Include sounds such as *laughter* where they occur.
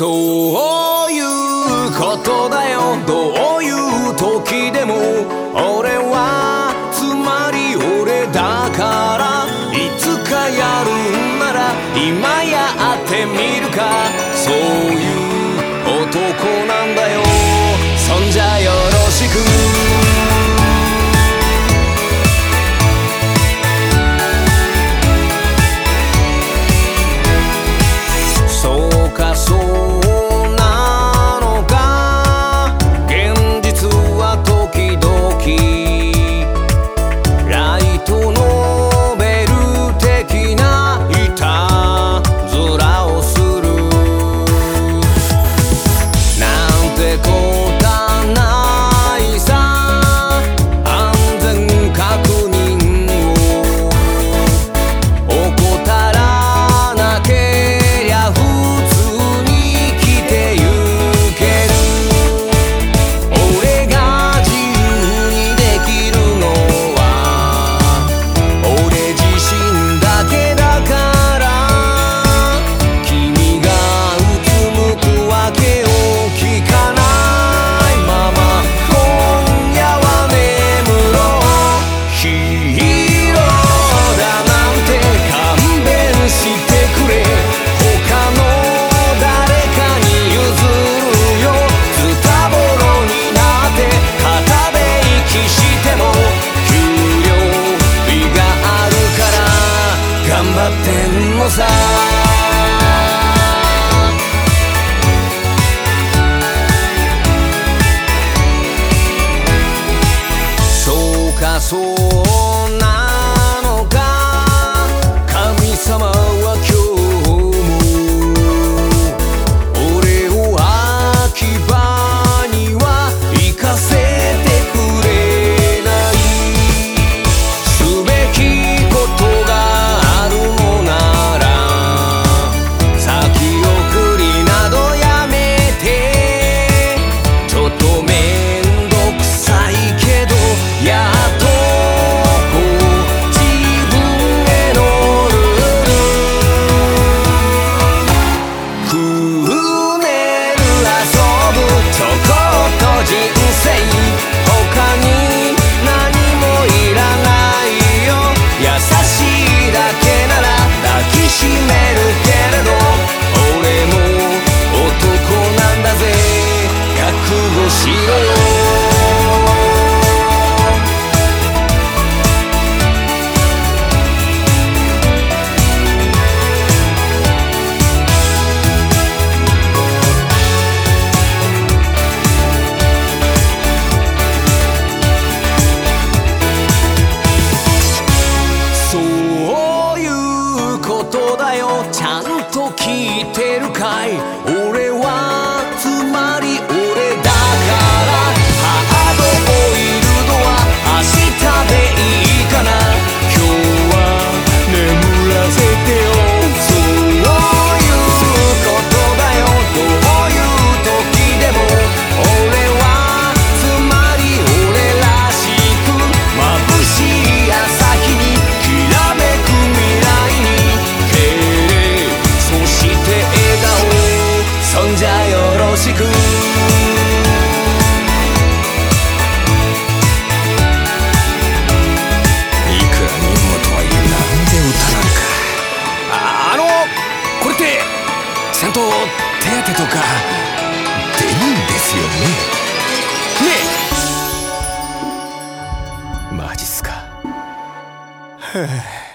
そういうことだよ。どういう時でも。俺はつまり俺だから。いつかやるんなら今ってんのさ。そうかそう。聞いてるかい？俺はちゃんと手当とか出るんですよね。ねえ。マジっすか。は *laughs* あ